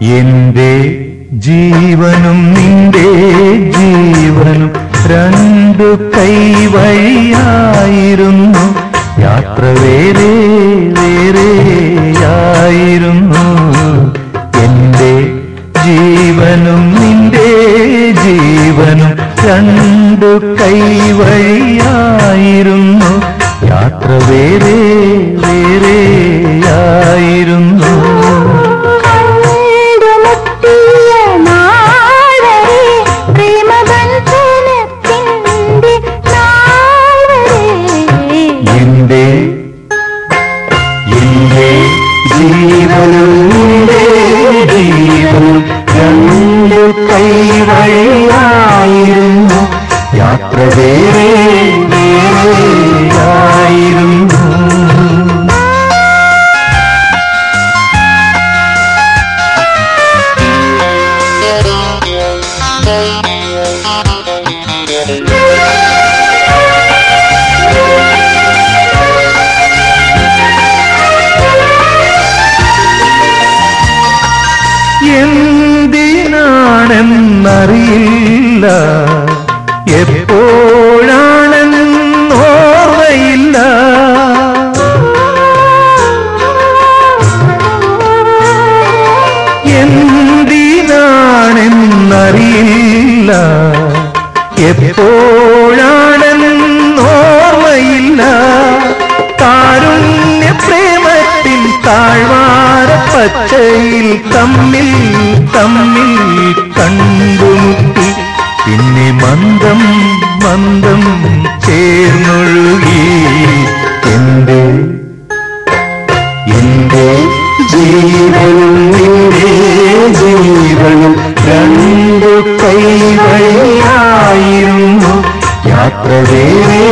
എന്റെ ജീവനും നിന്റെ ജീവനും രണ്ടു കൈവഴിയായിരുന്നു യാത്ര വേറെ വേറെയായിരുന്നു. എന്റെ ജീവനും നിന്റെ ജീവനും രണ്ടു കൈവഴിയായിരുന്നു യാത്ര വേറെ വേറെയായിരുന്നു. നിന്റെ ജീവനും രണ്ടു കൈവഴിയായിരുന്നു. യാത്ര വേറെ എപ്പോഴാണെന്നോർമ്മയില്ല എന്തിനാണെന്നറിയില്ല. എപ്പോഴാണെന്നോർമ്മയില്ല. കാരുണ്യ പ്രേമത്തിൻ താഴ്വാര പച്ചയിൽ തമ്മിൽ തമ്മിൽ കണ്ടുമുട്ടി. പിന്നെ മന്ദം മന്ദം ചേർന്നൊഴുകി. എന്റെ എന്റെ ജീവനും നിന്റെ ജീവനും രണ്ടു കൈവഴിയായിരുന്നു. യാത്ര വേറെ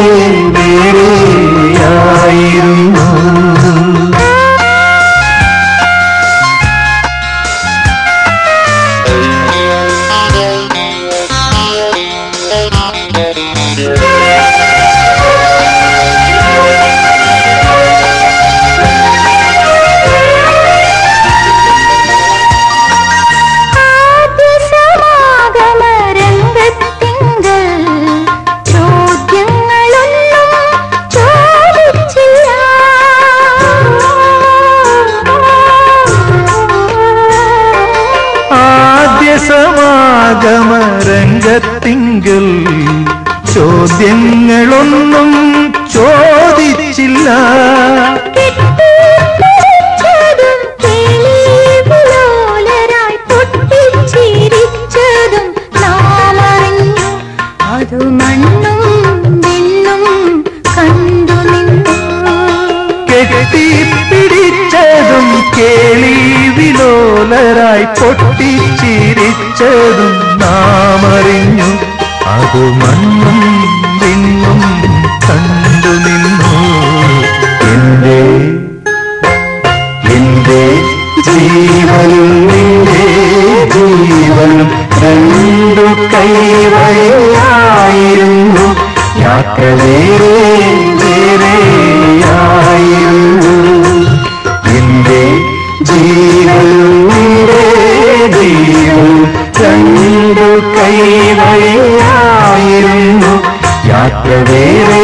സമാഗമ രംഗത്തിങ്കൽ ചോദ്യങ്ങളൊന്നും ചോദിച്ചില്ല. കെട്ടിപ്പിടിച്ചതും കെട്ടിപ്പിടിച്ചതും കേളി വിലോലരായി പൊട്ടിച്ചിരിച്ചതും നാം അറിഞ്ഞു അത് മണ്ണും പിന്നും കണ്ടു നിന്നു. എന്റെ എന്റെ ജീവനും നിന്റെ ജീവനും കൈവഴിയായിരുന്നു യാത്ര വേറെ